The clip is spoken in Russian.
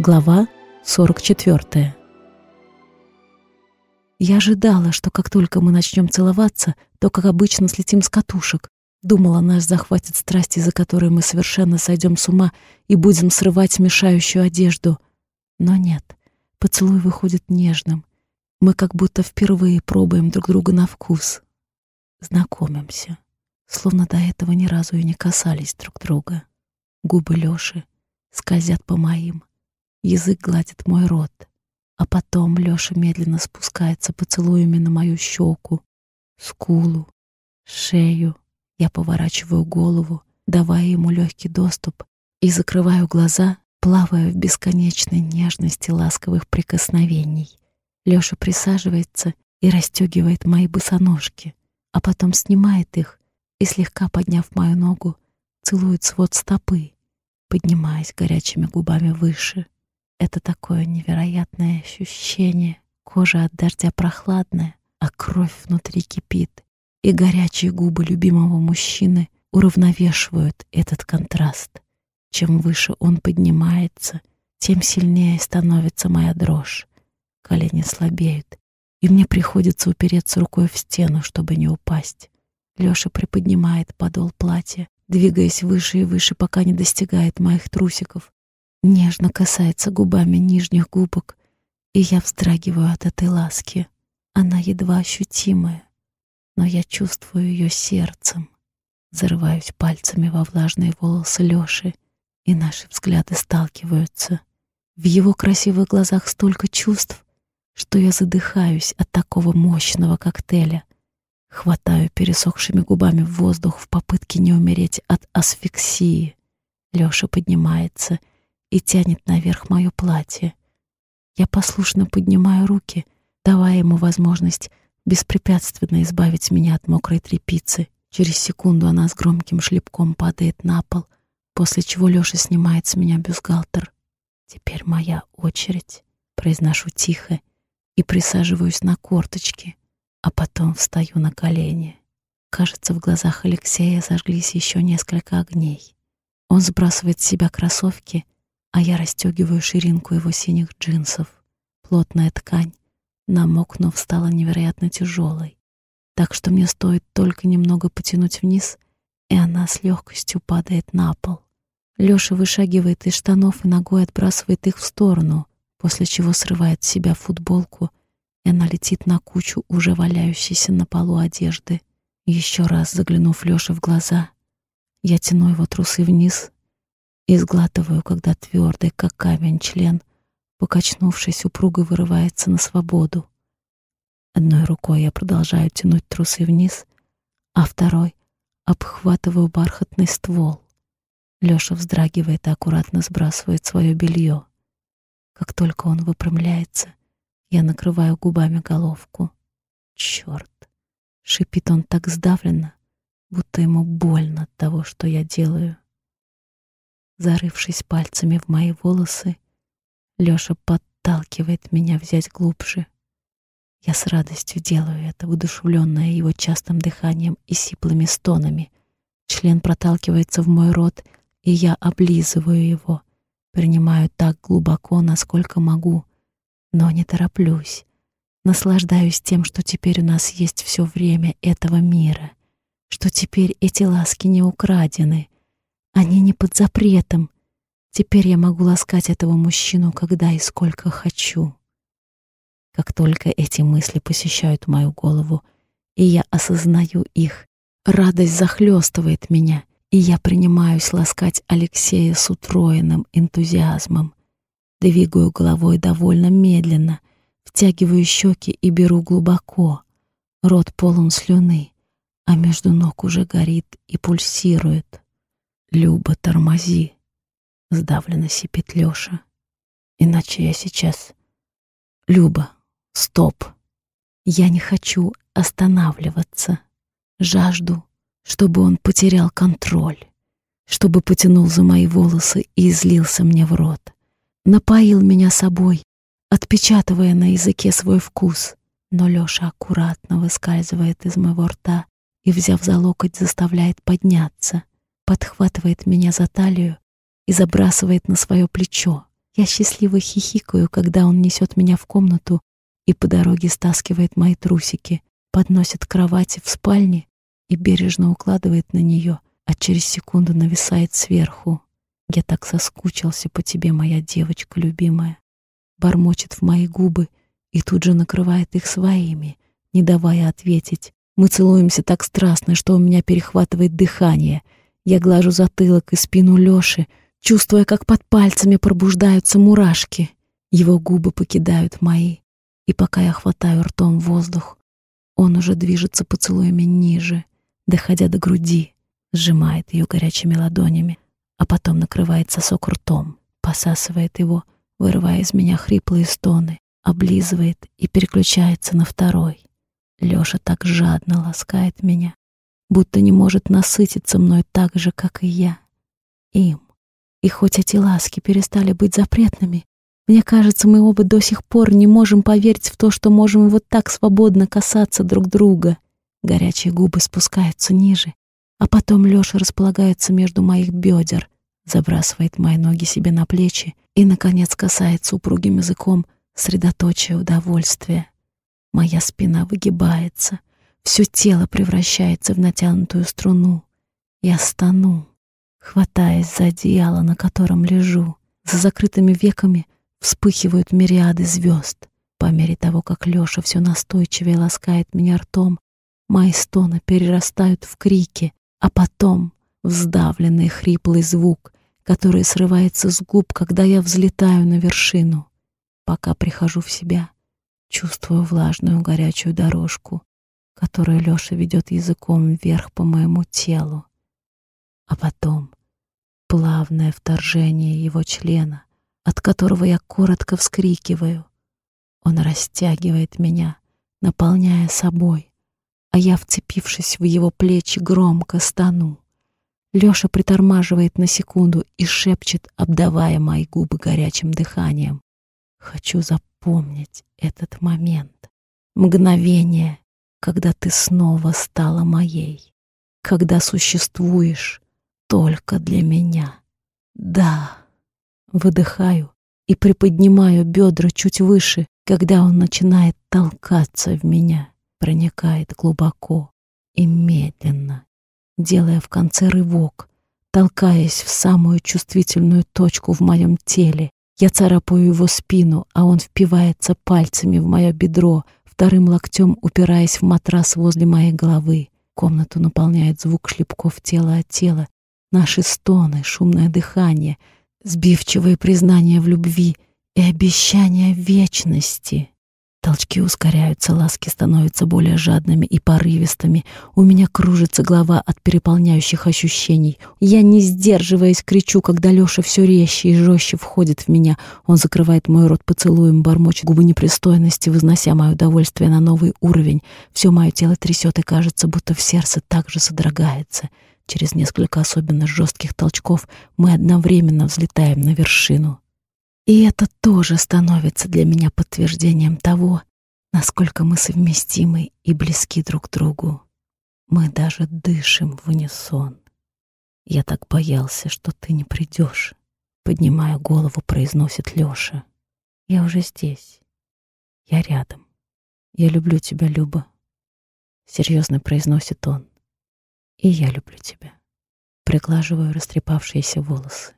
Глава 44 Я ожидала, что как только мы начнем целоваться, то, как обычно, слетим с катушек. Думала, нас захватит страсть, из-за которой мы совершенно сойдем с ума и будем срывать мешающую одежду. Но нет, поцелуй выходит нежным. Мы как будто впервые пробуем друг друга на вкус. Знакомимся, словно до этого ни разу и не касались друг друга. Губы Лёши скользят по моим. Язык гладит мой рот, а потом Лёша медленно спускается поцелуями на мою щеку, скулу, шею. Я поворачиваю голову, давая ему легкий доступ, и закрываю глаза, плавая в бесконечной нежности ласковых прикосновений. Лёша присаживается и расстегивает мои босоножки, а потом снимает их и, слегка подняв мою ногу, целует свод стопы, поднимаясь горячими губами выше. Это такое невероятное ощущение. Кожа от дождя прохладная, а кровь внутри кипит. И горячие губы любимого мужчины уравновешивают этот контраст. Чем выше он поднимается, тем сильнее становится моя дрожь. Колени слабеют, и мне приходится упереться рукой в стену, чтобы не упасть. Лёша приподнимает подол платья, двигаясь выше и выше, пока не достигает моих трусиков, нежно касается губами нижних губок, и я вздрагиваю от этой ласки. Она едва ощутимая, но я чувствую ее сердцем. Зарываюсь пальцами во влажные волосы Лёши, и наши взгляды сталкиваются. В его красивых глазах столько чувств, что я задыхаюсь от такого мощного коктейля. Хватаю пересохшими губами в воздух в попытке не умереть от асфиксии. Лёша поднимается — и тянет наверх мое платье. Я послушно поднимаю руки, давая ему возможность беспрепятственно избавить меня от мокрой тряпицы. Через секунду она с громким шлепком падает на пол, после чего Лёша снимает с меня бюстгальтер. «Теперь моя очередь», — произношу тихо и присаживаюсь на корточки, а потом встаю на колени. Кажется, в глазах Алексея зажглись еще несколько огней. Он сбрасывает с себя кроссовки — а я расстегиваю ширинку его синих джинсов. Плотная ткань, намокнув, стала невероятно тяжелой, так что мне стоит только немного потянуть вниз, и она с легкостью падает на пол. Лёша вышагивает из штанов и ногой отбрасывает их в сторону, после чего срывает с себя футболку, и она летит на кучу уже валяющейся на полу одежды. Еще раз заглянув Лёше в глаза, я тяну его трусы вниз и сглатываю, когда твердый, как камень, член, покачнувшись, упруго вырывается на свободу. Одной рукой я продолжаю тянуть трусы вниз, а второй обхватываю бархатный ствол. Лёша вздрагивает и аккуратно сбрасывает свое белье. Как только он выпрямляется, я накрываю губами головку. Черт! Шипит он так сдавленно, будто ему больно от того, что я делаю. Зарывшись пальцами в мои волосы, Лёша подталкивает меня взять глубже. Я с радостью делаю это, удушевленная его частым дыханием и сиплыми стонами. Член проталкивается в мой рот, и я облизываю его, принимаю так глубоко, насколько могу, но не тороплюсь. Наслаждаюсь тем, что теперь у нас есть все время этого мира, что теперь эти ласки не украдены — они не под запретом. Теперь я могу ласкать этого мужчину, когда и сколько хочу. Как только эти мысли посещают мою голову, и я осознаю их, радость захлестывает меня, и я принимаюсь ласкать Алексея с утроенным энтузиазмом. Двигаю головой довольно медленно, втягиваю щеки и беру глубоко. Рот полон слюны, а между ног уже горит и пульсирует. «Люба, тормози!» — сдавленно сипит Лёша. «Иначе я сейчас...» «Люба, стоп!» Я не хочу останавливаться. Жажду, чтобы он потерял контроль, чтобы потянул за мои волосы и излился мне в рот. Напоил меня собой, отпечатывая на языке свой вкус. Но Лёша аккуратно выскальзывает из моего рта и, взяв за локоть, заставляет подняться подхватывает меня за талию и забрасывает на свое плечо. Я счастливо хихикаю, когда он несет меня в комнату и по дороге стаскивает мои трусики, подносит к кровати в спальне и бережно укладывает на нее, а через секунду нависает сверху. Я так соскучился по тебе, моя девочка любимая. Бормочет в мои губы и тут же накрывает их своими, не давая ответить. Мы целуемся так страстно, что у меня перехватывает дыхание. Я глажу затылок и спину Лёши, чувствуя, как под пальцами пробуждаются мурашки. Его губы покидают мои, и пока я хватаю ртом воздух, он уже движется поцелуями ниже, доходя до груди, сжимает ее горячими ладонями, а потом накрывает сосок ртом, посасывает его, вырывая из меня хриплые стоны, облизывает и переключается на второй. Лёша так жадно ласкает меня, будто не может насытиться мной так же, как и я. Им. И хоть эти ласки перестали быть запретными, мне кажется, мы оба до сих пор не можем поверить в то, что можем вот так свободно касаться друг друга. Горячие губы спускаются ниже, а потом Лёша располагается между моих бедер, забрасывает мои ноги себе на плечи и, наконец, касается упругим языком средоточия удовольствия. Моя спина выгибается, все тело превращается в натянутую струну. Я стану, хватаясь за одеяло, на котором лежу. За закрытыми веками вспыхивают мириады звезд. По мере того, как Лёша все настойчивее ласкает меня ртом, мои стоны перерастают в крики, а потом в сдавленный хриплый звук, который срывается с губ, когда я взлетаю на вершину. Пока прихожу в себя, чувствую влажную горячую дорожку, которую Лёша ведет языком вверх по моему телу. А потом плавное вторжение его члена, от которого я коротко вскрикиваю. Он растягивает меня, наполняя собой, а я, вцепившись в его плечи, громко стану. Лёша притормаживает на секунду и шепчет, обдавая мои губы горячим дыханием. Хочу запомнить этот момент, мгновение, когда ты снова стала моей, когда существуешь только для меня. Да, выдыхаю и приподнимаю бедра чуть выше, когда он начинает толкаться в меня, проникает глубоко и медленно, делая в конце рывок, толкаясь в самую чувствительную точку в моем теле. Я царапаю его спину, а он впивается пальцами в мое бедро, вторым локтем упираясь в матрас возле моей головы. Комнату наполняет звук шлепков тела от тела, наши стоны, шумное дыхание, сбивчивые признания в любви и обещания вечности. Толчки ускоряются, ласки становятся более жадными и порывистыми. У меня кружится голова от переполняющих ощущений. Я, не сдерживаясь, кричу, когда Лёша все резче и жестче входит в меня. Он закрывает мой рот поцелуем, бормочет губы непристойности, вознося мое удовольствие на новый уровень. Все мое тело трясет и кажется, будто в сердце также содрогается. Через несколько особенно жестких толчков мы одновременно взлетаем на вершину. И это тоже становится для меня подтверждением того, насколько мы совместимы и близки друг к другу. Мы даже дышим в унисон. Я так боялся, что ты не придешь. Поднимая голову, произносит Лёша. Я уже здесь. Я рядом. Я люблю тебя, Люба. Серьезно произносит он. И я люблю тебя. Приглаживаю растрепавшиеся волосы.